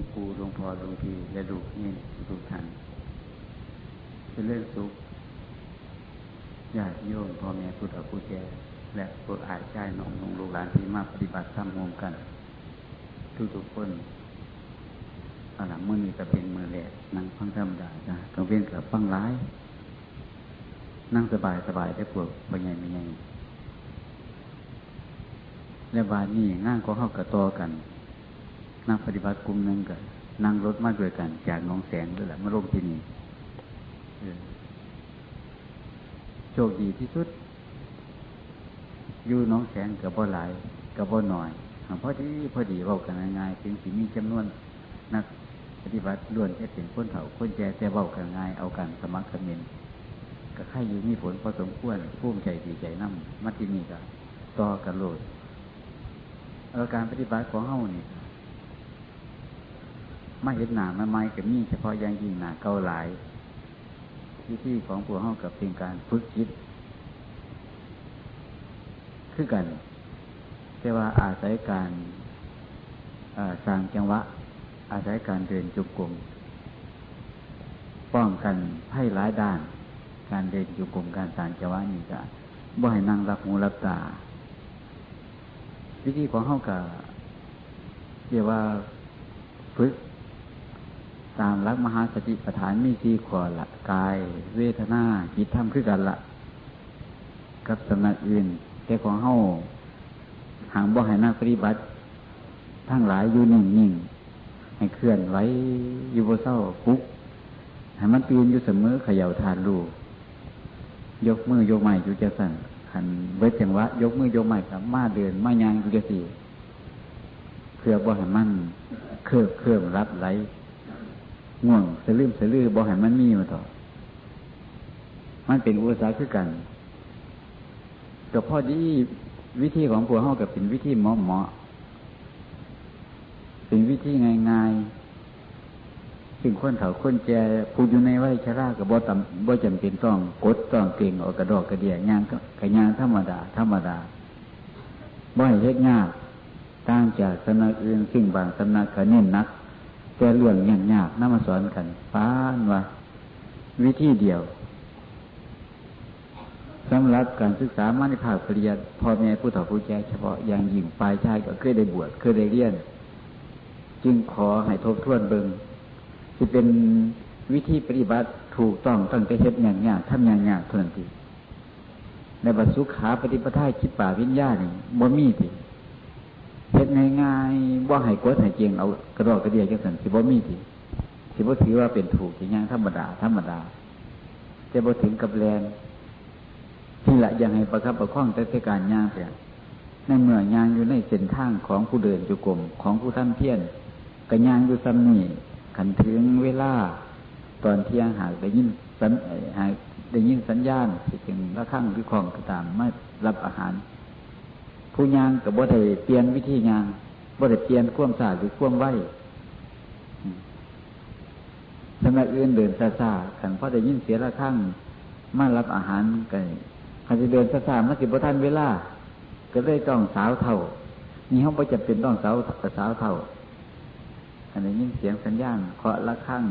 งปู่หลวงพ่อหลวงพี่และลูกนี่ทุกท่านเป็นเรื่องสุขญาติโยมพ่อแม่พุทธผู้แก่และพวกอาจารย์น้องนงลูกหลานที่มาปฏิบัติธรรมรวมกัน ทุกทุกคนเอาละมื่อนี้ก็เป็นมือแหลกนั่งฟังธรรมดาจ้ะต้องเว้นกับฟังร้าย นั่งสบายสบายได้ปวดไปไงไม่ไงและบานี่งานก็เข้ากับตัวกัน นักปฏิบัติกลุ่มหนึ่งกันนั่งรถมาด้วยกัน จากน้องแสงด้วยแหละมาลงที่นี่โชคดีที่สุด อยู่น้องแสงกับบ่หลายกับบ่หน่อยพอดีพอดีเว้ากันง่ายถึงสีมีจำนวนนักปฏิบัติล้วนแค่เป็นคนเฒ่าคนแก่แต่เว้ากันง่ายเอากันสมัครกันเมนก็ใครอยู่มีผลพอสมควรภูมิใจดีใจน้ำมัดที่นี่ก็ต่อกันโลดอาการปฏิบัติของเฮานี่ ไม่เห็นหนาไม่ไม่กับมีเฉพาะย่างยิ่งหนาเกาหลายที่ที่ของพวกเฮากับเป็นการฝึกจิตคือกันแต่ว่าอาศัยการสร้างจังหวะ อาศัยการเดินจุกกลมป้องกันไพ่ร้ายด้าน การเดินจุกกลมการสร้างจังหวะนี่ก็บ่ให้นั่งรับหูรับตา วิธีของเฮากับเรียกว่าฝึก ตามรักมหาสติปัฏฐานมีสี่ขวละกาย เวทนาจิตธรรมคือกันละกับสำนักอื่น แต่ของเฮาหางบ่ให้นักปฏิบัติทั้งหลายอยู่นิ่งๆให้เคลื่อนไว้อยู่บนเศร้าปุ๊กให้มันตื่นอยู่เสมอเขย่าทานรูยกมือยกไม้อยู่จะสั่นขันเวทจังวะ ยกมือยกไม้กับมาเดินมายางอยู่จะสี่เพื่อบ่ให้มันเครือบเครื่อมรับไหล ง่วงสลืมสลือบอกให้มันมีมาต่อ มันเป็นอุปสรรคคือกันกับพ่อดีวิธีของผัวเฮากับเป็นวิธีเหมาะเหมาะเป็นวิธีง่ายๆซึ่งคนเฒ่าคนแก่ผู้อยู่ในวัยชรากับบ่ตำบ่จำเป็นต้องกดต้องเก่งออกกระดอกกระเดียงานก็กระยานธรรมดา ธรรมดาบ่ให้เฮ็ดยากต่างจากสำนักอื่นซึ่งบางสำนักเขาเน้นนัก แต่เรื่องยากยากน่ามาสอนกันป้านว่าวิธีเดียวสำหรับการศึกษามาในภาคปริยัติพ่อแม่ผู้ถ่าผู้แก่เฉพาะอย่างยิ่งปลายชายก็เคยได้บวชเคยได้เรียน จึงขอให้ทบทวนเบิงที่เป็นวิธีปฏิบัติถูกต้องตั้งแต่เฮ็ดอย่างยากทำอย่างยากเท่านั้นทีในบัสุขาปฏิปทาคิดป่าวิญญาณนี่บ่มีทีเฮ็ด ง่ายๆว่าให้กดให้เจียงเอากระดอกกระเดียจังสันสิบ่มีทีสิบ่ถือว่าเป็นถูกอย่างธรรมดาธรรมดาจะบ่ถึงกับแรงที่ละยังให้ประคับประคองแต่การย่างเสียในเมื่อย่างอยู่ในเส้นทางของผู้เดินจุกรมของผู้ท่านเพียนกระย่างอยู่ซ้ำนี่ขันถึงเวลา ตอนเที่ยงหากได้ยินสัญหากได้ยินสัญญาณสิถึงละข้างหรือของก็ตามไม่รับอาหาร ผู้ยางกับบ่ได้เปลี่ยนวิธียางบ่ได้เปลี่ยนข่วมสาหรือข่วมไหวสมัยอื่นเดินซาซาขันพ่อได้ยินเสียละข้างมารับอาหารกันขันจะเดินซาซามาสิบท่านเวลา ก็ได้ต้องสาวเท่า นี่เขาไม่จำเป็นต้องสาวสาวเท่าอันนี้ยินเสียงสัญญาณเคาะละข้าง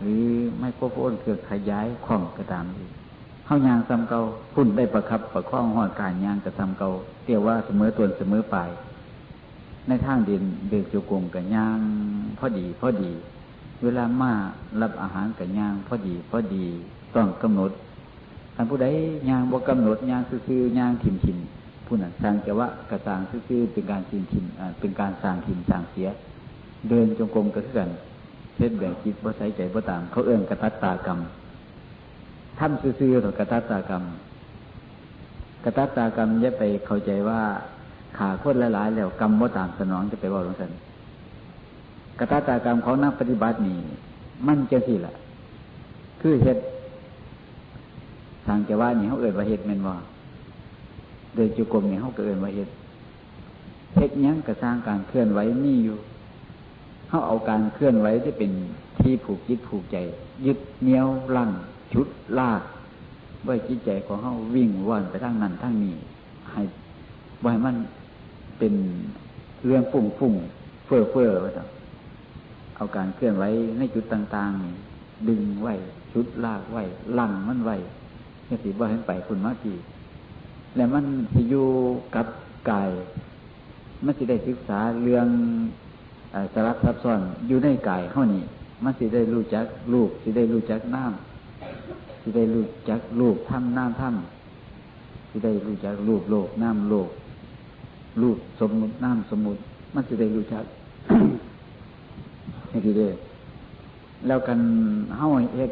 หรือไมโครโฟนเครื่องขยายข้องก็ตามอีก เข้ายางซ้ำเก่าพุ่นได้ประคับประคองหอดการยางกับซ้ำเก่าเรียกว่าเสมอตนเสมอไปในทางเดินเดินจุกงกับยางพอดีพอดี เวลามารับอาหารกับยางพอดีพอดีต้องกำหนดท่านผู้ใดยางบ่กำหนดยางซื่อยางถิ่มถิ่มผู้นั้นสร้างจะว่ากระสางซื่อเป็นการถิ่มถิ่มเป็นการสร้างถิ่มสร้างเสีย เดินจงกรมกันกันเช่นแบ่งจิตบ่ใส่ใจบ่ตามเขาเอื้องกระตัดตากรรม ทำซื่อๆต่อกรตัตตากรรมกรตัตตากรรมจะไปเข้าใจว่าขาโคตรหลายๆแล้วกรรมว่าตามสนองจะไปว่าหลวงสันกตัตตากรรมของนักปฏิบัตินี่มั่นจะสิละคือเหตุทางจะว่านี่เขาเอ่ยว่าเหตุเมนว่าโดยจุกรมนี่เขาเกิดว่าเหตุเหตุยังกระสร้างการเคลื่อนไหวนี่อยู่เขาเอาการเคลื่อนไหวที่เป็นที่ผูกจิตผูกใจ ยึดเนี้ยวลั่ง ชุดลากไว้จิตใจของเขาวิ่งว่อนไปทั้งนั้นทั้งนี้ให้ไว้มันเป็นเรื่องฟุ้งฟุ้งเฟ้อเฟ้อไว้เอาการเคลื่อนไหวในจุดต่างๆ ดึงไหวชุดลากไหวลั่งมันไหวนี่สิว่าให้ไปคุณมาทีแล้วมันสิอยู่กับกายมันสิได้ศึกษาเรื่องสาระซับซ้อนอยู่ในกายเท่านี้มันสิได้รู้จักลูกสิได้รู้จักน้ำ สิได้รู้จักลูกถ้ำน้ำถ้ำสิได้รู้จักลูกโลกน้ำโลกลูกสมมุติน้ำสมมุติ มันสิได้รู้จักนี่คือเด้แล้วกันเฮ้าเฮ็ด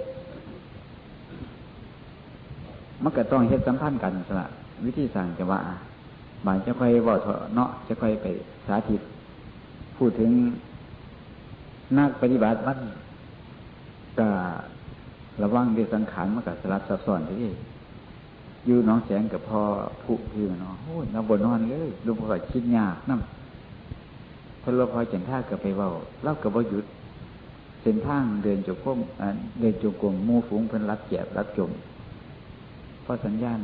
มันก็ต้องเฮ็ดสัมพันธ์กันสละวิธีสั่งจะว่าบางจะค่อยบอกเนาะจะค่อยไปสาธิต พูดถึงนักปฏิบัติมันก็ ระวังด้วยสังขารมันกับสลับซับซ้อนที่อยู่น้องแสงกับพ่อผู้พี่เนาะโอ้ยนบนนอนเลยลุงพ่อคิดยากนั่นพอเราพอจันท่ากับไปเบาเล่ากับว่าหยุดเส้นทางเดินจงกรมเดินจงกรมมูฝูงเพิ่นรับแจบรับจมพอสัญญาณ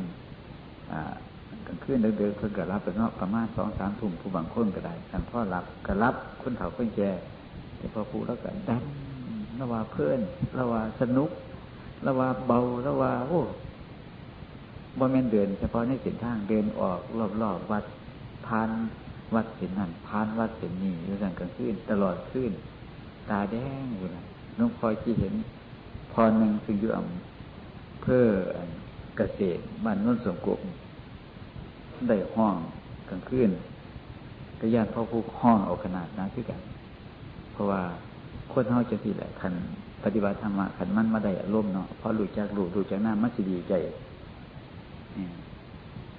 กลางคืนเดินๆเพิ่นก็รับไปเนาะประมาณสองสามทุ่มผู้บางคนก็ได้ท่านพ่อรับก็รับคนเฒ่าคนแก่แต่พอผู้แล้วก็ดันระว่าเพื่อนระว่าสนุก ระว่าเบาระว่าโอ้บ่แม่นเดิน เฉพาะในเส้นทางเดินออกรอบๆวัดพานวัดเส้นนั้นพานวัดเส้นนี้อยู่สั่งกลางคืนตลอดคืนตาแดงอยู่นะน้องพลอยที่เห็นพอหนึ่งซึ่งอยู่อำเพื่อเกษตรบ้านนุ่นสมกุมได้ห้องกลางคืนก็ญาติพ่อผู้ห้องเอาขนาดนั้นคือกัน เพราะว่าคนเฮาจะสิแหละคัน ปฏิบัติธรรมะคันมันมาได้อารมณ์เนาะเพราะรู้จักรู้รู้จักหน้ามันสิดีใจ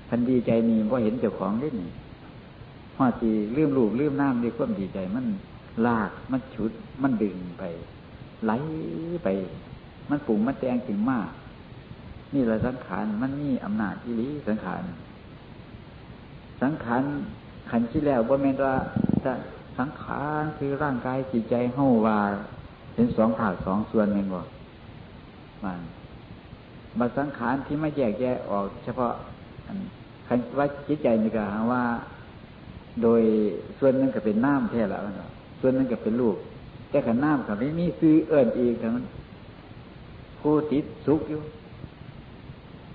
คันดีใจนี่ว่าเห็นเจ้าของได้นี่พอจีลืมรูปลืมน้ำด้วยความดีใจ มันลากมันชุด มันดึงไป ไหลไป มันปุ่งมันแตงถึงมาก นี่แหละสังขารมันมีอำนาจที่ลีสังขารสังขารขันที่แล้วบ่แม่นว่าสังขารคือร่างกายจิตใจเฮาว่า เป็นสองภาคสองส่วนเองบ่มันบัสังขารที่ไม่แยกแยะออก เฉพาะขันว่าจิตใจนี่ก็ว่า โดยส่วนนึงก็เป็นน้ำแท้ละมันส่วนนึงก็เป็นลูกแต่ขันน้ำกับไม่มีซื้อเอิ่นอีกทั้งนั้นผู้ติดสุขอยู่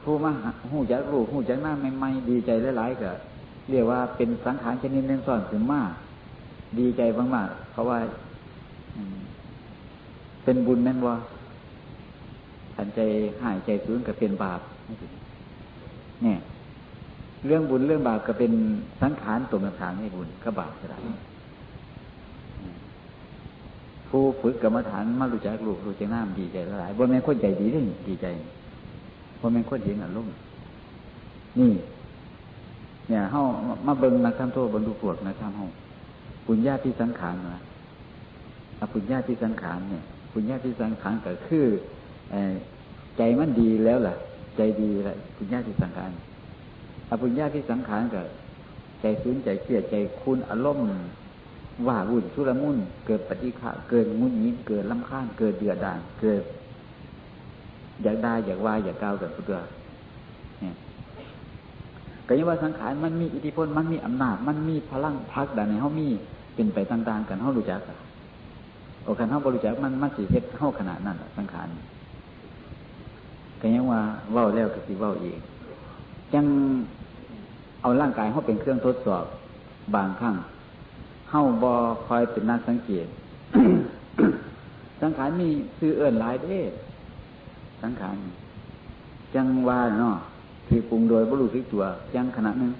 ผู้มาหูจักลูกหูจักน้ำใหม่ๆดีใจหลายๆก็เรียกว่าเป็นสังขารชนิดหนึ่งซ่อนถึงมาก ดีใจมากๆเพราะว่า เป็นบุญแม่นว่าขันใจหายใจสูญก็เป็นบาปเนี่ยเรื่องบุญเรื่องบาปก็เป็นสังขารตัวมันทางให้บุญก็บาปก็ได้ผู้ฝึกกรรมฐานมารู้จักลูกรู้จักน้ำดีใจหลายบนแม่คนใจดีด้วยดีใจบนแม่คนเห็นอารมณ์นี่ เนี่ยเฮามาเบิ่งนักทำโทษบรรลุพวกนักทำเฮาปุญญาที่สังขารนะปุญญาที่สังขารเนี่ย ปุญญาที่สังขารก็คือใจมันดีแล้วล่ะ ใจดีล้วปุญญาที่สังขารอปุญญาที่สังขารก็ใจซึ้งใจเครียดใจคุณอารมณ์ว่าวุ่นชุลมุนเกิดปฏิฆะเกิดงุนงิดเกิดลำค้างเกิดเดือดดานเกิด อยากได้อยากว่าอยากก้าวเกับเพื่อเนี่ก็ยังว่าสังขารมันมีอิทธิพลมันมีอำนาจ มันมีพลังพักดันในเขามีเป็นไปต่าง ๆ กันเขารู้จัก โอคันเขาบริจาคมันมันสีเฮ็ดเข้าขนาดนั้นสังขารก็ยังว่าเว้าแล้วก็สิเว้าอีกยังเอาร่างกายเขาเป็นเครื่องทดสอบบางครั้งเข้าบอคอยเป็นนักสังเกต สังขารมีซื้อเอื่นหลายเด้สังขารจังว่าเนาะที่ปรุงโดยบรุษตัวยังขณะนึง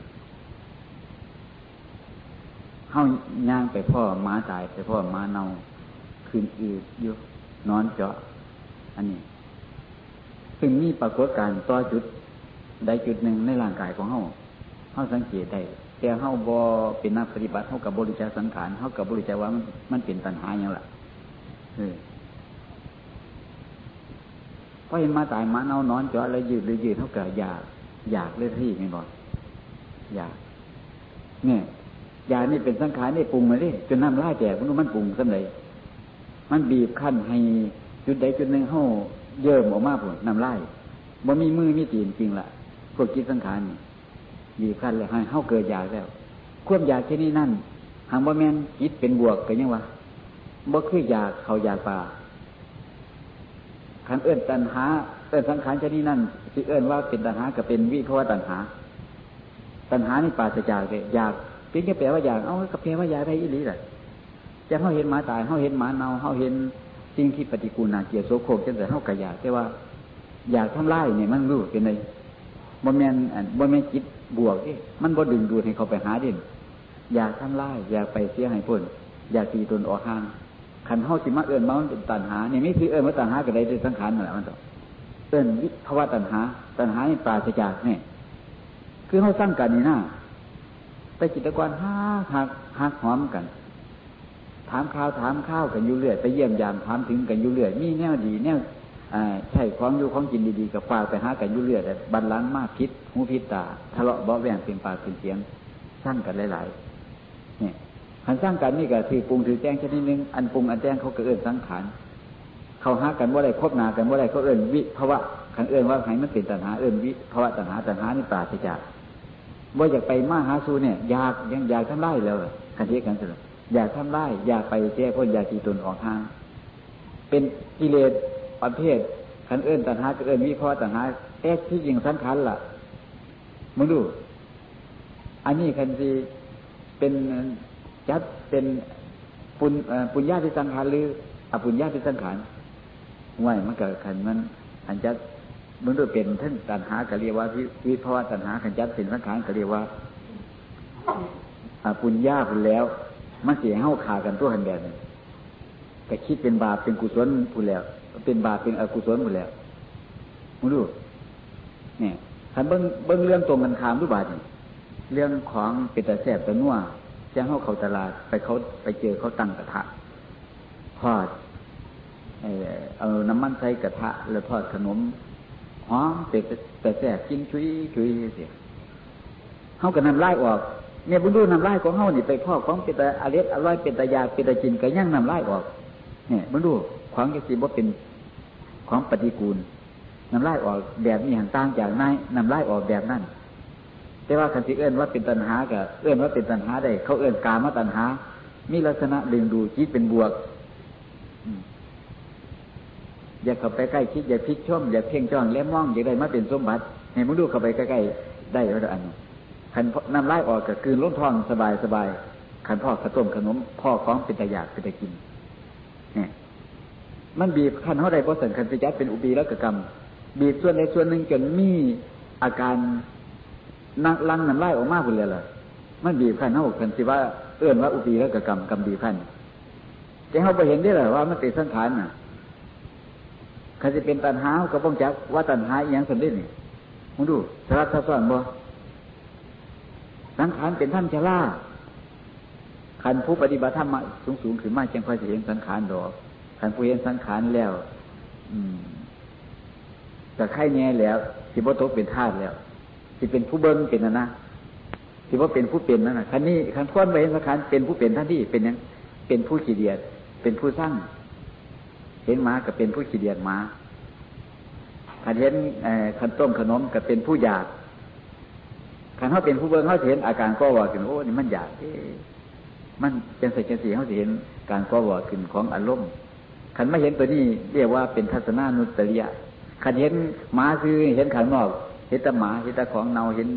เข้าย่างไปพ่อม้าตายไปพ่อม้าเน่า คืนอืดอยู่นอนเจาะ อันนี้ ซึ่งมีปรากฏการต่อจุดใดจุดหนึ่งในร่างกายของเขาเขาสังเกตได้แต่เขาบอเป็นนักปฏิบัติเขากับบริจาคสังขารเขากับบริจาคว่ามันมันเป็นตัณหาอย่างละเออพอเห็นมาตายมาเน่านอนเจาะแล้วยืดเลยยืดเท่ากับอยากอยากเลยที่ไม่บอกอยากเนี่ยอยากนี่เป็นสังขารนี่ปรุงมาดิจนน้ำลายแตกมันมันปรุงสำเร็จ มันบีบขั้นให้จุดใดจุดหนึ่งเข้าเยิ่มออกมาผลน้ำลายบ่มีมือมีตีนจริงละพวกกิจสังขารบีบขั้นเลยให้เข้าเกิดอยากแล้ว ควบอยากแค่นี้นั่นหางบ่แมนจิตเป็นบวกกันยังวะบ่คืออยากเขาอยากป่าขันเอื้นตันหาเอื้นสังขารชนิดนั้นสิเอื้นว่าเป็นตันหากับเป็นวิภาวะตันหา ตันหานี่ปราศจากเลยอยากเพียงแค่แปลว่าอยาก เอากับแปลว่าอยากได้อีหลีแหละ จะเขาเห็นหมาตายเขาเห็นหมาเน่าเขาเห็นสิ่งที่ปฏิกูลนาเกียรโสโครกจังแต่เขากระยากแต่ว่า อยากทำลายเนี่ยมันรู้เป็นไงบ่แมนบ่แมนจิตบวกเอ๊มันบ่ดึงดูดให้เขาไปหาเด่นอยากทำลาย อยากไปเสียให้พ้นอยากตีตนออกห่างขันเฮาสิมาเอื้อนมามันเป็นตัณหาเนี่ยไม่คือเอื้อนมาตัณหาก็ได้ด้วยสังขารนั่นแหละมันต้อเอื้อนวิภาวะตัณหา ตัณหานี่ปราศจากเนี่ยคือเขาสร้างกันนี่นะแต่จิตกรหักหักหักหอมกันามข้าวถามข้าวกันอยู่เรื่อยไปเยี่ยมยามถามถึงกันอยู่เรื่อยมีแนวดีแนวใช่ของอยู่ของกินดีๆกับฝาไปหากันยุ่เรื่อยแต่บันลังมากพิษหูพิษตาทะเลาะเบาแวงเป็นปากเป็นเสียงสร้างกันหลายๆเนี่ยขันสร้างกันนี่ก็ถือปรุงถือแจ้งชนิดนึงอันปรุงอันแจ้งเขาก็เอื้นสังขารเขาหากันว่าไรคบนากันว่าไรเขาเอื้นวิภาวะขันเอื้นว่าใครมันเป็นตัณหาเอื้นวิภาวะตัณหาตัณหานี่ปราศจากว่าอยากไปมาหาสูเนี่ยอยากยังอยากทำได้แล้วขันเทียกันสุด อยากทำได้อยากไปแจ้พ้นอยากตีตนออกทาง เป็นกิเลสประเภทขันเอื้นตัณหาก็เอื้นวิภาวะตัณหาแต่ที่จริงสังขารล่ะมึงดู อันนี้คันทีเป็นจัดเป็นปุญปุญญาที่สังขารหรืออปุญญาที่สังขารห่วยมันเกิดขันมันอันจัดมันด้วยเป็นท่านตัณหาก็เรียกว่าวิภาวะตัณหาขันจัดเป็นสังขารก็เรียกว่าอปุญญาพุ่นแล้ว มันเสียเห้าขากันตัวหันแบบนี้ก็คิดเป็นบาปเป็นกุศลพุ่นแล้ว เป็นบาปเป็นอกุศลพุ่นแล้วมึงดูเนี่ยขันเบิ้งเบิ้งเรื่องตรงกันข้ามรูปบาทเรื่องของเป็นแต่แสบแต่นัวแจะเข้าเขาตลาดไปเขาไปเจอเขาตั้งกระทะทอดเอาน้ำมันใส่กระทะ แล้วทอดขนมหอมเป็ดแต่แสบกินชุยชุยเสียเขากับน้ำลายออก เนี่ยบุญดูน้ำลายของเขานี่ไปพ่อของเป็นต่อเล็ดอร่อยเป็นต่ยาเป็นต่จินก็ย่างน้ำลายออกเนี่ยบุญดูของกสิบ่เป็นของปฏิกูลน้ำลายออกแบบนี้ห่างต่างจากนายน้ำลายออกแบบนั้นแต่ว่าคันที่เอื้อนว่าเป็นตัณหากับเอื้อนว่าเป็นตัณหาได้ เขาเอื้อนกามาตัณหา มีลักษณะดึงดูจิตเป็นบวกอย่าเข้าไปใกล้คิดอย่าพิกชมอย่าเพ่งจ้องและมองอย่าได้มาเป็นสมบัติให้มึงดูเข้าไปใกล้ๆได้แล้วอัน ขันน้ำลายออกกับคืนล้นท้องสบายสบายขันพ่อขต้มขนมพ่อของเป็นตะยากเป็นตะกินเนี่ยมันบีบขันเท่าใดเพราะสันขันสิจัดเป็นอุบีแล้วกกรรม บีบส่วนในส่วนหนึ่งจนมีอาการนักลังน้ำลายออกมาพุ่นเลยล่ะมันบีบขันเท่ากันสิว่าเอื้อนว่าอุปีแล้วกับกรรมกรรมบีบขันแต่เขาไปเห็นได้เลยว่ามันเป็นสังขารน่ะใครจะเป็นตันหาก็ป้องจักว่าตันหาอย่างสมได้นี่มึงดูสารัตซ้อนบ่ สังขารเป็นท่านชราขันผู้ปฏิบัติธรรมสูงสูงขึ้นมากจังค่อยจะเห็นสังขารดอกขันผู้เห็นสังขารแล้ว อืมแต่ไข่แน่แล้ว สิบตกเป็นธาตุแล้วที่เป็นผู้เบิ้งเป็นนะนะที่ว่าเป็นผู้เป็นนั่นนะคันนี้คันพ้นไปเห็นสังขารเป็นผู้เป็นท่านที่เป็นยังเป็นผู้ขี้เดียด เป็นผู้สร้างเห็นหมากับเป็นผู้ขี้เดียดหมาคันเห็นคันต้มขนมกับเป็นผู้อยาก คันเขาเป็นผู้เบิ้งเขาเห็นอาการก็ว่าขึ้นโอ้นี่มันอยากมันเป็นส่เจสีเขาเห็นการก็ว่าขึ้นของอารมณ์คันไม่เห็นตัวนี้เรียกว่าเป็นทัศนานุตริยะคันเห็นหมาคือเห็นขันนอกเห็นตหมาเห็นตของเนาเห็น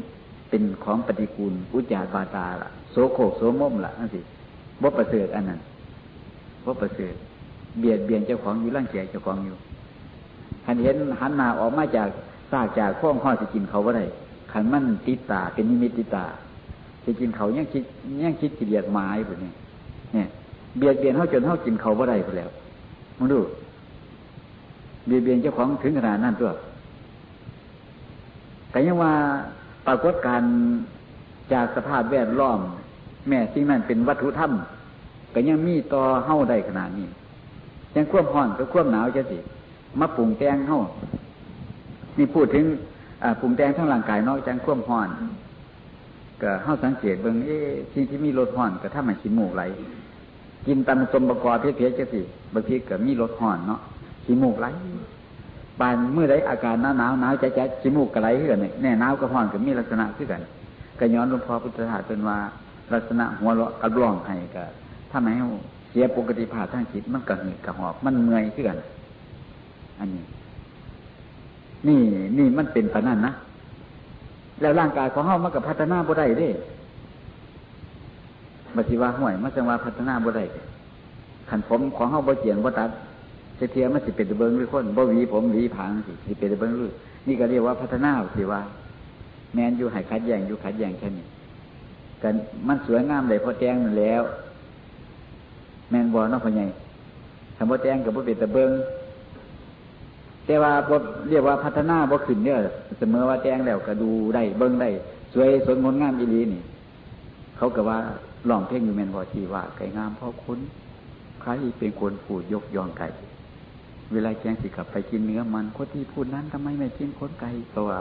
เป็นของปฏิกูลอุจจาบาตาละโสโคกโสมมละนั่นสิบ่ประเสริฐอันนั้นบ่ประเสริฐเบียดเบียนเจ้าของอยู่ร่างเกียเจ้าของอยู่ขันเห็นหันหน้าออกมาจากซากจากข้องข้อจะกินเขาว่าไร ขันมันติตาเป็นนิมิตติตาจะกินเขายังคิดยังคิดกิเลสไม้แบบนี้เนี่ย เบียดเบียนเขาจนเขากินเขาว่าไรไปแล้วมึงดู เบียดเบียนเจ้าของถึงขนาดนั้นตัวแต่ยังว่าปรากฏการจากสภาพแวดล้อม แม่สิ่งนั้นเป็นวัตถุธรรมก็ยังมีต่อเฮ้าได้ขนาดนี้ยังควบห้อนก็ควบหนาวจะสิมาปรุงแต่งเฮ้านี่พูดถึง ปรุงแต่งทั้งร่างกายนอกจากควบห้อนก็เฮ้าสังเกตเบิ่งเอ๊ะสิ่งที่มีรสห้อนก็ถ้ามันขี้มูกไหลกินตามสมประกอบเพี้ยๆจะสิบางทีก็มีรสห้อนเนาะขี้มูกไหลบานเมื่อไรอาการหนาวหนาวหนาวจะจะจมูกกระไรเหื่อนแน่หนาวกระห้อนก็มีลักษณะขึ้นกันก็ย้อนหลวงพ่อพุทธทาสเป็นว่าลักษณะหัวเราะกระร้องให้ก็ถ้าไม่ให้เสียปกติภาพทางจิตมันกระหืดกระหอบมันเมื่อยขึ้นกันอันนี้ นี่นี่มันเป็นปนั่นนะแล้วร่างกายของเฮามันกับพัฒนาบ่ได้เด้บัติว่าห่วยมันจะว่าพัฒนาบ่ได้ขันผมของเฮาบ่เจียนบ่ตัดเทียมันสิเป็นเบิ้งหรือคนบ่หวีผมหวีผางสิสิเป็นเบิ้งหรือนี่ก็เรียกว่าพัฒนาสิว่า แมนอยู่ให้คัดแย่งอยู่คัดแย่งแค่นี้กันมันสวยงามเลยพอแจ้งแล้ว แมนบอลนอกพญายคำว่าแจ้งกับว่าเป็นตะเบิง แต่ว่าเรียกว่าพัฒนาบ่ขึ้นเนี่ยเสมอว่าแจ้งแล้วก็ดูได้เบิ้งได้สวยสดงดงามอีลีนี่ เขาก็ว่าลองเพ่งอยู่แมนบอทีว่าไก่งามเพราะคุณใครเป็นคนผูดยกยองไก่ เวลาแจ้งสิกลับไปกินเนื้อมันคนที่พูดนั้นทำไมไม่กินคนไก่ก็ว่า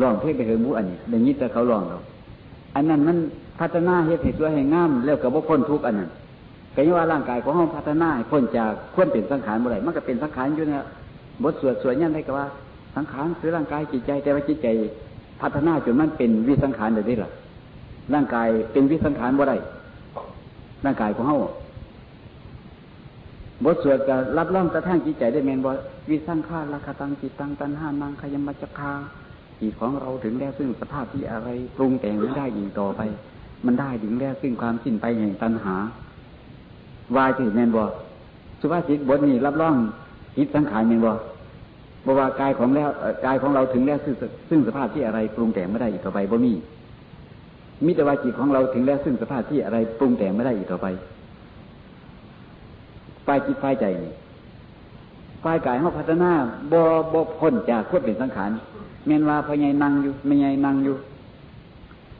ลองเพ่งไปเฮมูอันนี้ในนี้แต่เขาลองเราอันนั้นมันพัฒนาเฮ็ดให้สวยให้งามแล้วกับว่าพ้นทุกอันนั้นก็ยังว่าร่างกายของห้องพัฒนาให้พ้นจากควรเป็นสังขารบ่ไรมันก็เป็นสังขารอยู่เนี่ย บทสวดสวดยันได้ก็ว่า สังขารคือร่างกายจิตใจ แต่ว่าจิตใจ พัฒนาจนมันเป็นวิสังขารเดี๋ยวนี้ล่ะร่างกายเป็นวิสังขารบ่ไรร่างกายของเขาบทสวดก็รับรองกระทั่งจิตใจได้แมนว่วิสังขารละคาตังจิตตังตันห้านังขยมัจจคาจิตของเราถึงแล้วซึ่งสภาพที่อะไรปรุงแต่งไม่ได้อีกต่อไป มันได้ถึงแล้วซึ่งความสิ้นไปแห่งตัณหาวายจิตแมนบอสุภาษิตบทนี้รับรอง จิตสังขารแมนบอบว่ากายของแล้วกายของเราถึงแล้วซึ่งซึ่งสภาพที่อะไรปรุงแต่งไม่ได้อีกต่อไปบ่มีมิแต่ว่าจิตของเราถึงแล้วซึ่งสภาพที่อะไรปรุงแต่งไม่ได้อีกต่อไปฝ่ายจิตฝ่ายใจนี่ฝ่ายกายเขาพัฒนาบ่บ่พ้นจากควบเป็นสังขารแม่นว่าพอใหญ่นั่งอยู่แม่ใหญ่นั่งอยู่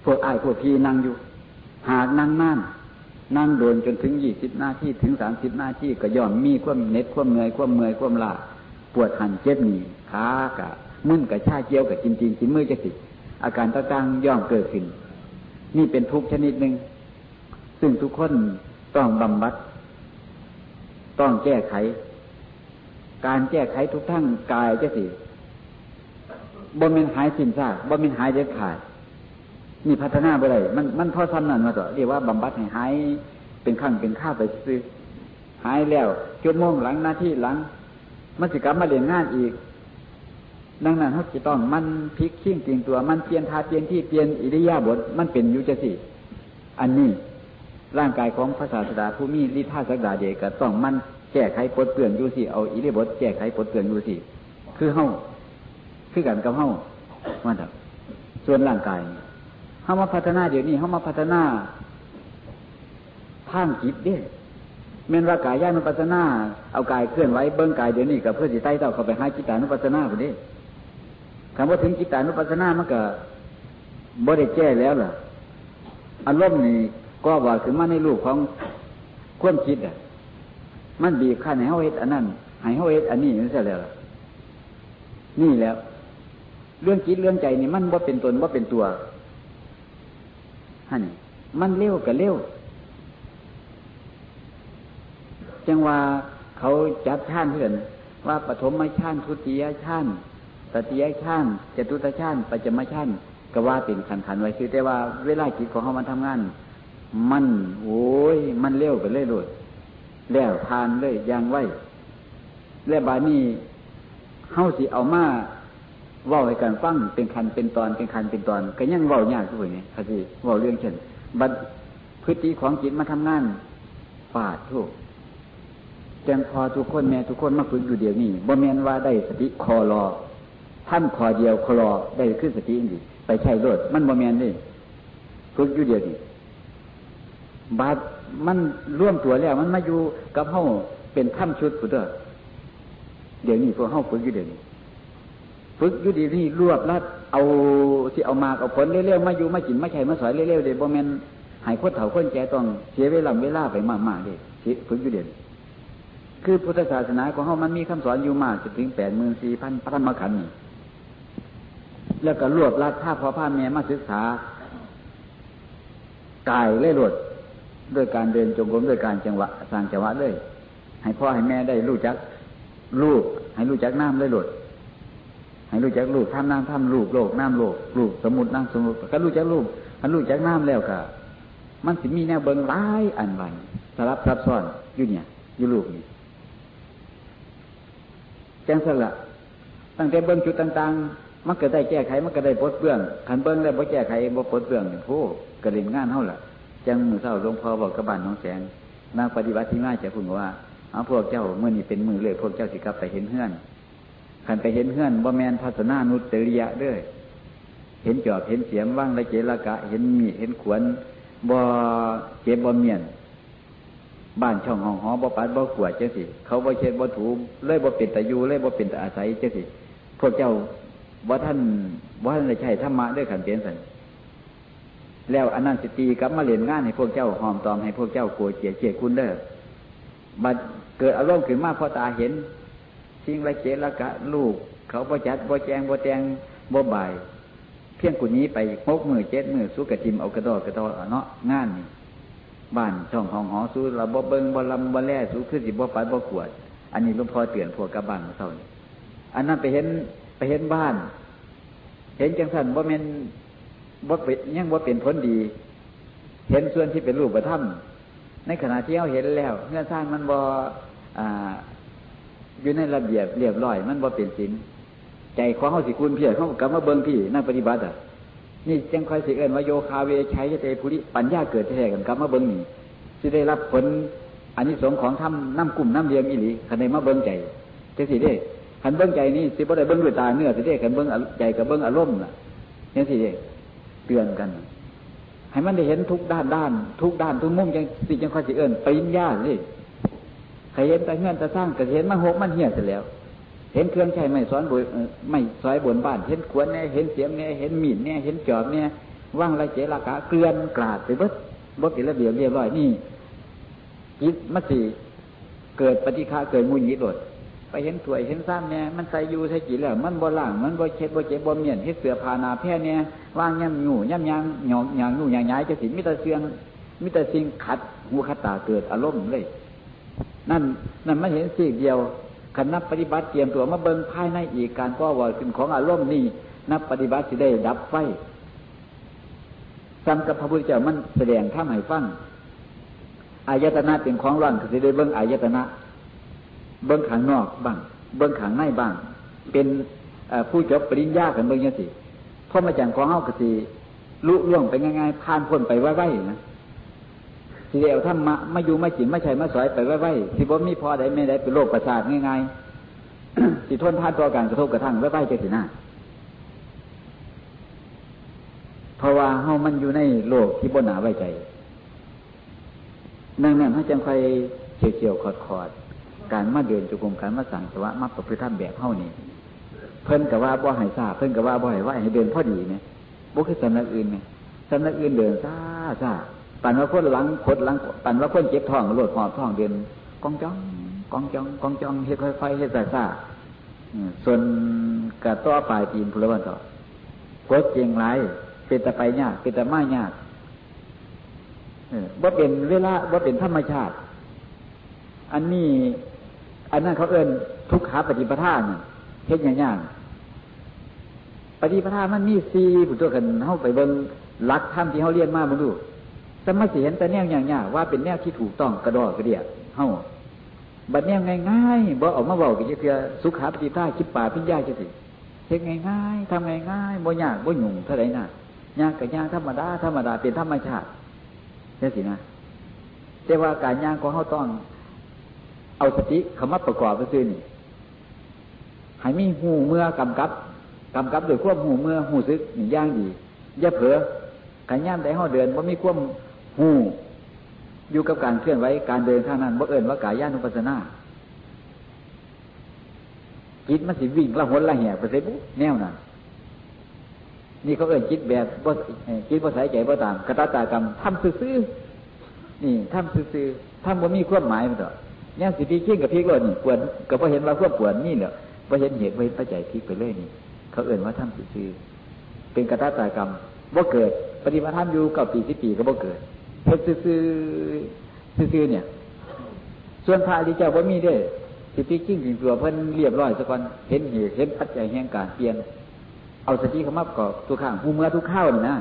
พวกไอ้พวกพี่นั่งอยู่ หากนั่งนั่น นั่งโดนจนถึงยี่สิบหน้าที่ถึงสามสิบหน้าที่ก็ย่อมมีความเน็ดความเหนื่อยความเมยความลาปวดหันเจ็บหนีขากะมึนกับชาเจียวกับจินจินจินมือจะติดอาการต่างๆย่อมเกิดขึ้น นี่เป็นทุกชนิดหนึ่งซึ่งทุกคนต้องบำบัด ต้องแก้ไข การแก้ไขทุกทั้งกายจะสิบ่เป็นหายสิ้นซากบ่เป็นหายเด็ดขาด นี่พัฒนาไปเลยมันมันพอซ้ำนั่นมาต่อเรียกว่าบำบัดให้หายเป็นขั้งเป็นข้าไปซื้อหายแล้วชั่วโมงหลังหน้าที่หลัง มันสิกลับมาเรียนงานอีก ดังนั้นเขาจะต้องมันพลิกขิ้งจริงตัว มันเปลี่ยนทาเปลี่ยนที่เปลี่ยนอิริยาบถมันเป็นยุจสิอันนี้ร่างกายของพระศาสดาผู้มีฤทธาสักดาเดกต้องมันแก้ไขปดเปลื่อนอยู่สิเอาอิริยาบถแก้ไขปดเปลื่อนอยู่สิคือเฮาคือกันกับเฮาว่าแต่ส่วนร่างกาย เฮามาพัฒนาเดี๋ยวนี้เฮามาพัฒนาทางจิตเด้เม่นว่ากายย่านุปัสนา เอากายเคลื่อนไหวเบิ้งกายเดี๋ยวนี้กับเพื่อสิใต้เต้าเข้าไปหาจิตานุปัสนาคนนี้คำว่าถึงจิตานุปัสนามันก็บริแก้แล้วล่ะอารมณ์นี่ก็ว่าคือมันในรูปของความคิดอะ มันบีบขั้นให้เฮาเฮ็ดอันนั้นให้เฮาเฮ็ดอันนี้นั่นใช่แล้วนี่แล้ว เรื่องจิตเรื่องใจนี่มันว่าเป็นตนว่าเป็นตัว ฮะนี่มันเร็วกับเร็วจังว่าเขาจับชาติเพื่อนว่าปฐมชาติทุติยชาติตติยชาติจตุตชาติปัจจมชาติก็ว่าเป็นขันขันไว้คือแต่ว่าเวลาจิตของเขามันทำงาน มันโอ้ยมันเร็วไปเลยโดดแล้วทานเลยยางไว้และบานี้เฮาสิเอามา ว่าให้การฟังเป็นคันเป็นตอนเป็นคันเป็นตอน ก็ยังว่ายากทุกอย่างค่ะสิว่าเรื่องเช่นบัดพฤติของจิตมาทำงานปาดทุกจังพอทุกคนแม่ทุกคนมาฝึกอยู่เดียวนี้บ่แมนว่าได้สติคอรอท่านคอเดียวคอรอได้ขึ้นสตินี่ไปใช้รถมันบ่แมนนี่ฝึกอยู่เดียวนี้บาดมันร่วมตัวแล้ว มันมาอยู่กับเฮาเป็นถ้ำชุดผู้เด้อเดี๋ยวนี้พวกเฮาฝึกอยู่เดี๋ยวนี้ ฝึกอยู่ดีนี่รวบรัดเอาที่เอามาเอาผลเร็วๆมาอยู่มากินมาใช่มาสอยเร็วๆเดี๋ยวบ่แมนหายคนเฒ่าคนแก่ต้องเสียเวลาเวลาไปมากๆเลยฝึกอยู่เดี๋ยวคือพุทธศาสนาของเขามันมีคำสอนอยู่มากจะถึงแปดหมื่นสี่พันพระธรรมขันธ์นี่แล้วก็รวบรัดผ้าพอผ้าแม่มาศึกษากายเล่หลดด้วยการเดินจงกรมด้วยการจังหวะสร้างจังหวะเลยให้พ่อให้แม่ได้รู้จักลูกให้รู้จักน้ำเลยหลด ให้รู้จักลูกท่าน้ำท่ามลูกโลกน้ำโลกลูกสมุดน้ำสมุดก็รู้จักลูกถ้ารู้จักน้ำแล้วก็มันสิมีแนวเบิงร้ายอันวันสลับซับซ้อนอยู่เนี่ยอยู่ลูกนี่จังสละตั้งแต่เบิ้งจุดต่างๆ มันก็ได้แก้ไขมันก็ได้ปลดเปลื้องขันเบิ้งแล้วบ่แก้ไขบ่ปลดเปลื้องโอ้กระเด็นงานเท่าล่ะจังมือเศร้าหลวงพ่อบอกกับบ้านน้องแสงนางปฏิบัติที่มาจะพูดว่าเอาพวกเจ้าเมื่อนี้เป็นมือเลยพวกเจ้าสิกลับไปเห็นเฮือน ขันไปเห็นเฮือนบ่แมนทัศนานุตริยะเด้อเห็นจอบเห็นเสียมว่างละเจละกะ เห็นมีเห็นขวนบ่เจ็บบ่เมียน บ้านช่องห้องหอบ่ปัดบ่ขวดเจ้าสิ เขาบ่เช็ดบ่ถูเลยบ่เป็นตะยูเลยบ่เป็นตะอาศัยเจ้าสิ พวกเจ้าว่าท่านว่าท่านได้ใช้ธรรมะด้วยขันเตียนสันแล้วอนันตสตีกลับมาเรียนงานให้พวกเจ้าหอมตอมให้พวกเจ้าโกรธเกลียเกลียคุณเด้อบัดเกิดอารมณ์ขึ้นมาพอตาเห็น สิ่งไรเจละกะ ลูก เขาบ่จัดบ่แจงบ่แจงบ่บ่าย เพียงกุนี้ไปพกมือเจ็ดมือสู้กระจิมเอากระดอกระดอเนาะงานนี่บ้านช่องห้องหอสู้เราบ่เบิงบ่ลำบ่แล่สู้ขึ้นสิบ่ปัดบ่ขวด อันนี้หลวงพ่อเตือนพวกกับบ้านเศร้านี่อันนั้นไปเห็นไปเห็นบ้าน เห็นจังสันบ่เมนบ่เป็นยังบ่เป็นผลดี เห็นส่วนที่เป็นรูปธรรมในขณะที่เขาเห็นแล้วเงื่อนสร้างมันบ่ อยู่ในระเบียบเรียบร้อย มันบ่เป็นศีลใจของเขาสิคุณเพียรเขากลับมาเบิ้งพี่นั่งปฏิบัติอะนี่จังคอยสิเอินว่าโยคาเวชัยเตภูริปัญญาเกิดแท้กันกลับมาเบิ้งนี่สิได้รับผลอันนี้สงของทำน้ำกลุ่มน้ำเลียงอิหลีคันในมาเบิ้งใจเจสิได้ขันเบิ้งใจนี่สิบ่ได้เบิ้งด้วยตาเนื้อสิได้ขันเบิ้งใจกับเบิ้งอารมณ์ล่ะนี่สิได้เตือนกัน ให้มันได้เห็นทุกด้านด้าน ทุกด้านทุกมุมจังสิจังคอยสิเอินปริญญาเลย ใครเห็นแต่เงื่อนแต่สร้างก็เห็นมันหกมันเหี้ยเสร็จแล้ว เห็นเครื่องใช้ไม่ซ้อนบไม่ซอยบนบ้าน เห็นขวนเนี่ยเห็นเสียมเนี่ยเห็นมีดเนี่ยเห็นจอบเนี่ยว่างไรเจรากะเกลือนกลาดไปบดบดติระเบียบเรียบร้อยนี่จิตมัสีเกิดปฏิฆาเกิดมุญยิโดดไปเห็นถวยเห็นซ้ำเนี่ยมันใส่อยู่ใส่จีแล้ว มันบ่ล่างมันบ่เช็ดบ่เจ็บบ่เมียนเฮ็ดเสือพานาแพ้เนี่ยว่างย่ำงูย่ำยางหยองยางงูยางย้ายจะสิมิตรเสียงมิตรสิ่งขัดหูขัดตาเกิดอารมณ์เลย นั่นนั่นไม่เห็นสิ่งเดียวคณะปฏิบัติเตรียมตัวมาเบิ่งภายในอีกการก่อวอขึ้นของอารมณ์นี่นับปฏิบัติสิได้ดับไฟซ้ำกับพระพุทธเจ้ามันแสดงท่าให้ฟังอายตนะเป็นของร้อนก็สิได้เบิ่งอายตนะ เบื้งขังนอกบ้าง เบื้งขังในบ้าง เป็นผู้จบปริญญากันเบื้งยังสิพ่อมาจากของเฮากสิลุล่วงไปง่ายๆผ่านพ้นไปไว้ๆนะ สิเดียวถ้ามามาอยู่มาจินไม่ใช่มาสอยไปไว้ๆสิบ่มีพอใดไม่ได้เป็นโรคประสาทง่ายๆสิทนทานต่อการกระทบกระทั่งไว้ๆจะสิหน้าเพราะว่าเฮามันอยู่ในโลกที่บนหนาไว้ใจนั่งนั่นเขาจังคอยเฉียวๆขอดๆการมาเดินจุกมการมาสั่งสวะมาประพฤติธรรมแบบเท่านี้เพิ่นกับว่าบ่ให้ทราเพิ่นกับว่าบ่ให้ว่าให้เดินพอดีเนี่ยบุคือสำนักอื่นเนี่ยสำนักอื่นเดินซาซา ปั่นว่าคนหลังคดหลังปั่นว่าคนเจ็บท้องโหลดหอบท้องเดินกองจ้องกองจ้องกองจ้องเฮ็ดค่อยๆเฮ็ดซาซาส่วนกระต้อปลายตีนพลวันต่อกดเจียงไรเป็นแตะไปยากเป็นแตะไม่ยากว่าเป็นเวลาว่าเป็นธรรมชาติ อันนี้ อันนั้นเขาเอิ้นทุกขาปฏิปทาเนี่ยเฮ็ดอย่างย่างปฏิปทามันมีซีผู้ตัวกันเข้าไปเบิ่งหลักธรรมที่เขาเรียนมาบุดู สมัยเสียนแต่แนวอย่างย่าว่าเป็นแนวที่ถูกต้องกระดอกระเดียเข้าบัดแนวง่ายๆบ่ออกมาบอกกันเพื่อสุขาปฏิปทาคิดป่าพิญญาจะสิเฮ็ดง่ายๆทำง่ายๆบ่ยากบ่หยุ่งเท่าไรน่ะยากกับยากธรรมดาธรรมดาเป็นธรรมชาตินี่สินะแต่ว่าการย่างของเขาต้อง เอาสติคำว่าประกอบไปซื้อนี่ให้มีหูเมื่อกำกับกำกับโดยควบหูเมื่อหูซึกนี่ย่างดีอย่าเผลอการย่ามได้ห้อเดินว่ามีควบ หูอยู่กับการเคลื่อนไหวการเดินข้างนั้นบ่เอิญว่ากายญาณุปัสนาจิตมันสิวิ่งละหนละแห่ไปเสบุแนวนั้นนี่เขาเอิญจิตแบบบ่จิตบ่ใส่ใจบ่ตามกระตาตากรรมทำซื่อๆนี่ทำซื่อๆทำว่ามีความหมายมันต่อเนี่ยสิพีขิ้งกับพีกเลยนี่ปวดก็พอเห็นว่าพวกปวดนี่เหรอพอเห็นเหตุไว้ปัจจัยพีกไปเลยนี่ เขาเอื่นว่าทำซื่อๆเป็นกระตาตากรรมว่าเกิด ปฏิบัติธรรมอยู่กับปีสิปีก็บ่เกิด เฮ็ดซื่อซื่อเนี่ย ส่วนพระอริเจ้าว่ามีได้สิพีขิ้งถึงตัวเพิ่นเรียบร้อยสักวันเห็นเหตุเห็นปัจจัยแห่งการเปลี่ยน เอาสติเข้ามาก่อตัวข้างหูเมื่อทุกข้าวนี่นะ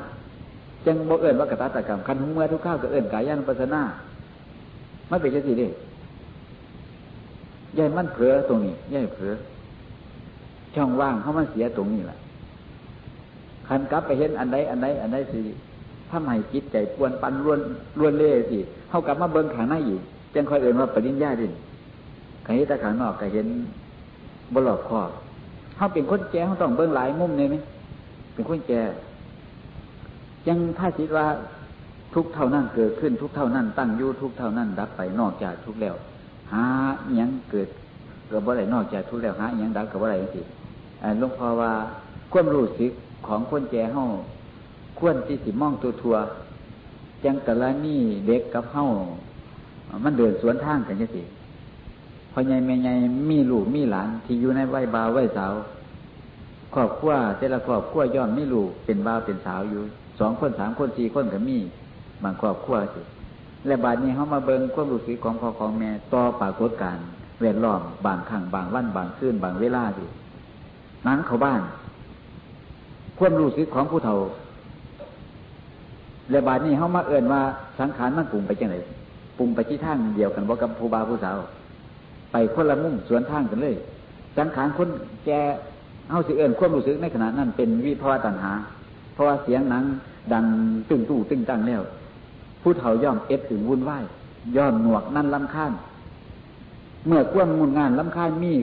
จังบ่เอื่นว่ากระตาตกรรมคันหูเมื่อทุกข้าวก็เอื่นกายานุปัสสนาไมันเป็นจังซี่เด้ย่ายมันเผลอตรงนี้ย่ายเผลอช่องว่างเขามันเสียตรงนี้แหละคันกลับไปเห็นอันใดอันใดอันใดสิ ถ้าไม่จิตใจปวนปันรวนรวนเล่สิเขากลับมาเบิ้งขางหน้าอีกจังคอยเอ่นว่าปริญญาดิใครเห็นแต่ขางนอกก็เห็นบลอกคอเขาเป็นคนแก่เขาต้องเบิ้งหลายมุมเลยไหมเป็นคนแก่ยังถ้าคิดว่าทุกเท่านั้นเกิดขึ้นทุกเท่านั้นตั้งอยู่ทุกเท่านั้นดับไปนอกจากทุกแล้ว หาอย่างเกิดกับว่าไรนอกจากทุกแล้วหาอย่างดับกับว่าไรสิหลวงพ่อว่าความรู้สึกของคนแก่เฮา ควรที่สิมองตัวทัวจังกะละนี่เด็กกับเฮามันเดินสวนทางกันยังสิพอใหญ่แม่ใหญ่มีลูกมีหลาน ที่อยู่ในวัยบ่าววัยสาวครอบครัวแต่ละครอบครัวย่อมมีลูกเป็นบ่าวเป็นสาวอยู่สองคนสามคนสี่คนก็มีบางครอบครัวสิและบาดนี้เขามาเบิ่งความรู้สึกของพ่อของแม่ต่อปรากฏการเวทล้อมบางครั้งบางวันบางคืนบางเวลาสินั้นเขาบ้าน ความรู้สึกของผู้เฒ่า และบาดนี้เขามาเอื่นว่าสังขารมันปรุงไปจังไหนปรุงไปที่ทางเดียวกันบ่กับผู้บ่าวผู้สาว ไปคนละมุ่งสวนทางกันเลย สังขารคนแกเอาสิเอื่นความรู้สึกในขณะนั้นเป็นวิภาวะตัณหา เพราะว่าเสียงหนังดังตึงตู้ตึงตั้งแล้วผู้เฒ่าย่อมเอ็ดถึงวุ่นวายย่อมหนวกนั่นลำคาญเมื่อควมมุนงานลำคาญมี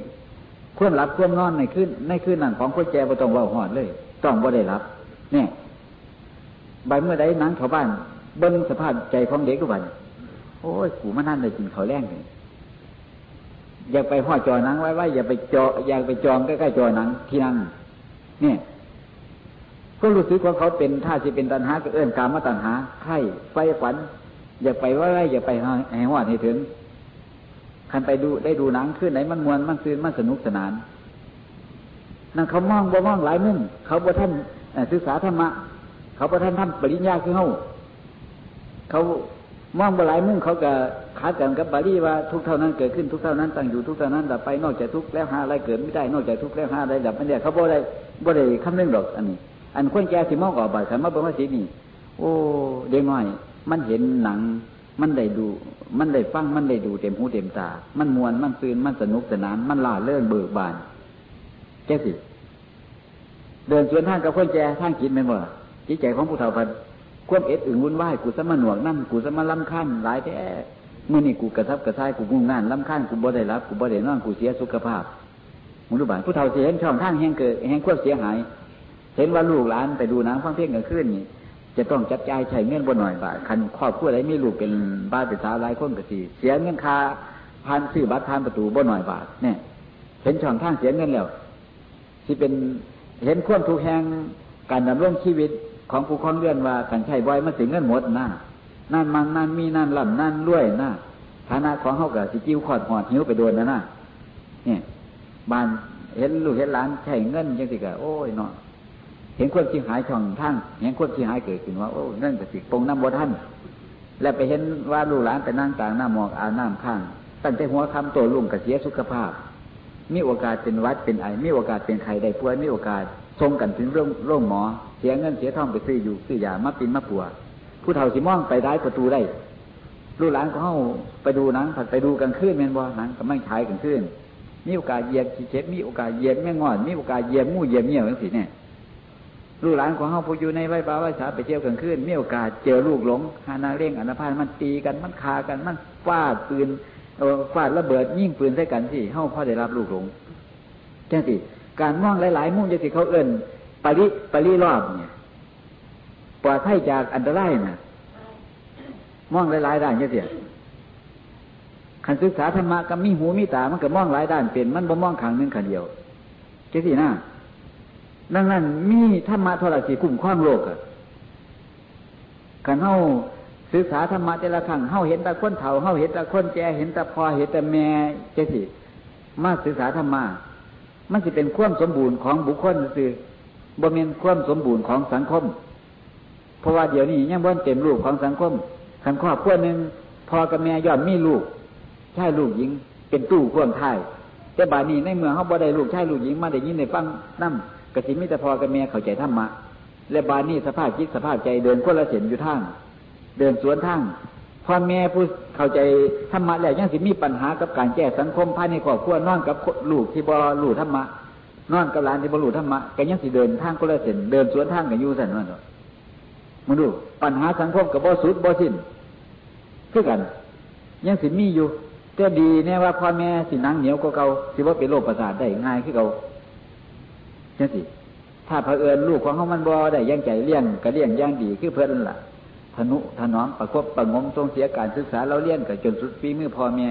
ควมรับควมนอนในขึ้นในขึ้นนั่นของคนแก่บ่ต้องว่าหอดเลย ต้องบ่ได้รับเนี่ย ใบเมื่อใดนังเขาบ้าน เบิ้งสภาพใจของเด็กก็บันโอ้ยกูมานั่นเลยกินเขาแรงเลยอยากไปห่อจอนังไว้ไว้อย่าไปจออยากไปจองใกล้ๆจอนังที่นั่งเนี่ยก็รู้สึกว่าเขาเป็นถ้าสิเป็นตัณหาก็เอื้อนกามมาตัณหาไข่ไฟฝัน อย่าไปว่าไรอย่าไปแห่งว่าให้ถึงคันไปดูได้ดูหนังขึ้นไหนมันมวนมันซื้นมันสนุกสนานนั่นเขามองบ่มองหลายมุมเขาบ่ท่านศึกษาธรรมะ เขาบ่ท่านทำปริญญาคือเขาเขามองบหลายมุมเขาก็ขาดกันกับบาลีว่าทุกเท่านั้นเกิดขึ้นทุกเท่านั้นตั้งอยู่ทุกเท่านั้นดับไปนอกจากทุกแล้วหาอะไรเกิดไม่ได้นอกจากทุกแล้วหาอะไรดับไม่ได้เขาบ่ได้บ่ได้คำนึงหรอกอันนี้ อันคนแก่สิมองออกบาดขันมาบอกว่าสีนี่โอ้เด็กน้อย มันเห็นหนัง มันได้ดู มันได้ฟังมันได้ดูเต็มหูเต็มตา มันมวนมันซื่นมันสนุกสนาน มันล่าเลื่อนเบิกบานแก่สิเดินสวนทางกับคนแก่ทางคิดไม่หมด จิตใจของผู้เฒ่าพันควบเอ็ดอึ่งวุ่นวายกูสมาหนวกนั่นกูสมาลำคันหลายแท้เมื่อนี่กูกระทับกระทายกูงุ่งงานลำคันกูบ่ได้รับกูบ่ได้นอนกูเสียสุขภาพมุรุบาผู้เฒ่าเสียนช่องทางแห่งเกิดแห่งควบเสียหาย เห็นว่าลูกหลานไปดูนังฟังเพลงกันขึ้นนี่จะต้องจัดจ่ายใช้เงินบ่หน่อยบาทคันครอบครัวอะไรมีลูกเป็นบ้านเป็นสาวหลายคนก็สีเสียเงินคาพันซื้อบัตรทานประตูบ่หน่อยบาทเนี่ยเห็นช่องทางเสียเงินแล้วที่เป็นเห็นควมทุกแห่งการดำรงชีวิต ของผู้คนเลื่อนว่าการใช้บ่อยมันสิเงินหมดหน้านั่นมันนั่นมีนั่นลำนั่นรวยหน้าฐานะของเขากับสิจิ้วขอดหอดหิวไปโดนนะน่ะเนี่ยบ้านเห็นลูกเห็นหลานใช้เงินยังสิกะโอ้ยเนาะเห็นควที่หายช่องทั้งเห็นควที่หายเกิดขึ้นว่าโอ้นั่นก็สิปงน้ำบ่ท่านแล้วไปเห็นว่าลูกหลานไปนั่งกลางหน้าหมอกอาน้ำข้าง ตั้งแต่หัวคำโตลุ่มกับเสียสุขภาพ มีโอกาสเป็นวัดเป็นไอมีโอกาสเป็นไข่ได้ป่วยมีโอกาสทรงกันถึงเรื่องโรคหมอ เสียเงินเสียทองไปซื้ออยู่ซื้อยามาปินมาปัว ผู้เฒ่าสิมองไปได้ประตูได้ลูกหลานก็เข้าไปดูหนังผัดไปดูกันขึ้นเมนบ่หนังก็ไม่ขายกันขึ้นมีโอกาสเหยียบขี้เช็ดมีโอกาสเหยียบแม่งอนมีโอกาสเหยียบมู่เหยียบเมี่ยอย่างสิเนี่ยลูกหลานของเขาผู้อยู่ในไว้บาไว้สาไปเที่ยวกลางคืนมีโอกาสเจอลูกหลงฮานาเร่งอนาพานมันตีกันมันคากันมันฟาดปืนฟาดระเบิดยิ่งปืนใส่กันที่เขาพ่อได้รับลูกหลงแค่สิการมองหลายๆมุ่งจะสิเขาเอิน ปริปริรอบเนี่ยปลอดภัยจากอันตรายนะมองหลายๆด้านเสียขันศึกษาธรรมะก็มีหูมีตา มันก็มองหลายด้านเป็น มันบ่มองขังหนึ่งขันเดียวเจ้าสินะดังนั้นมีธรรมะเท่าไหร่สิคุ้มครองโลกอะกันเฮาศึกษาธรรมะแต่ละครั้งเฮาเห็นแต่คนเฒ่าเฮาเห็นแต่คนแก่เห็นแต่พ่อเห็นแต่แม่เจ้าสิมาศึกษาธรรมะมันจะเป็นความสมบูรณ์ของบุคคลคือ บ่เป็นความสมบูรณ์ของสังคม เพราะว่าเดี๋ยวนี้ยังบ่เต็มลูกของสังคมขันครอบครัวหนึ่งพ่อกับแม่ย่อมมีลูกใช่ลูกหญิง เป็นตู้ข่วงท้ายแต่บานี้ในเมืองเขาบ่ได้ลูกใช่ลูกหญิงมาได้ยินในฟังน้ำกระสิมิตรพอกับแม่เข้าใจธรรมะและบานี้สภาพคิดสภาพใจเดินคนละเส้นอยู่ทาง เดินสวนทางพ่อแม่ผู้เข้าใจธรรมะแล้วยังสิมีปัญหากับการแก้สังคมภายในครอบครัวนอนกับลูกที่บ่รู้ธรรมะ นอนกับหลานที่บ่รู้ธรรมะก็ยังสิเดินทางก็เลยเส้นเดินสวนทางกันอยู่สั่นนั่นมึงดู ปัญหาสังคมกับบ่สุดบ่สิ้นคือกัน ยังสิมีอยู่แต่ดีแน่ว่าพ่อแม่สินังเหนียวก็เก่าสิว่าเป็นโรคประสาทได้ง่ายคือเก่าจังสิถ้าเผอิญลูกของเขามันบ่ได้ยังใจเลี้ยงก็เลี้ยงย่างดีคือเพื่อนล่ะธนุถนอมประคบประงมทรงเสียการศึกษาเราเลี้ยงกับจนสุดฝีมือพ่อแม่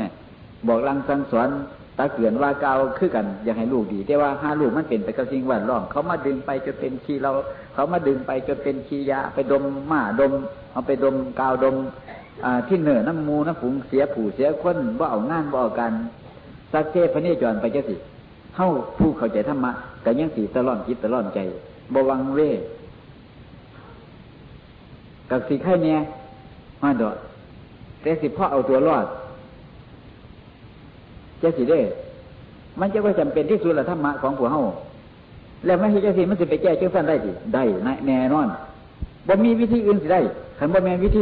บอกลังสั่งสอน ตาเกลื่อนว่าเกาคือกันอยากให้ลูกดี แต่ว่าห้าลูกมันเป็นไปกับสิ่งแวดล้อมเขามาดึงไปจนเป็นขี้เรา เขามาดึงไปจนเป็นขี้ยาไปดมหมาดม เอาไปดมกาวดมที่เหนือน้ำมูน้ำฝุงเสียผู้เสียคนบ่เอางานบ่เอากันสักเทพเนจรไปเจ้าสิเข้าผู้เข้าใจธรรมะแต่ยังสีตะล่อนคิดตะล่อนใจบวังเวกับสีไข่เนี่ยมาดอดแต่สิพ่อเอาตัวรอด จะสิได้มันจะว่าจำเป็นที่สุดละธรรมะของผัวเฮาแล้วไม่ใช่จะสิมันจะไปแก้เจ้าสั้นได้สิได้แน่นอนบ่มีวิธีอื่นสิได้ขันบ่แม่วิธี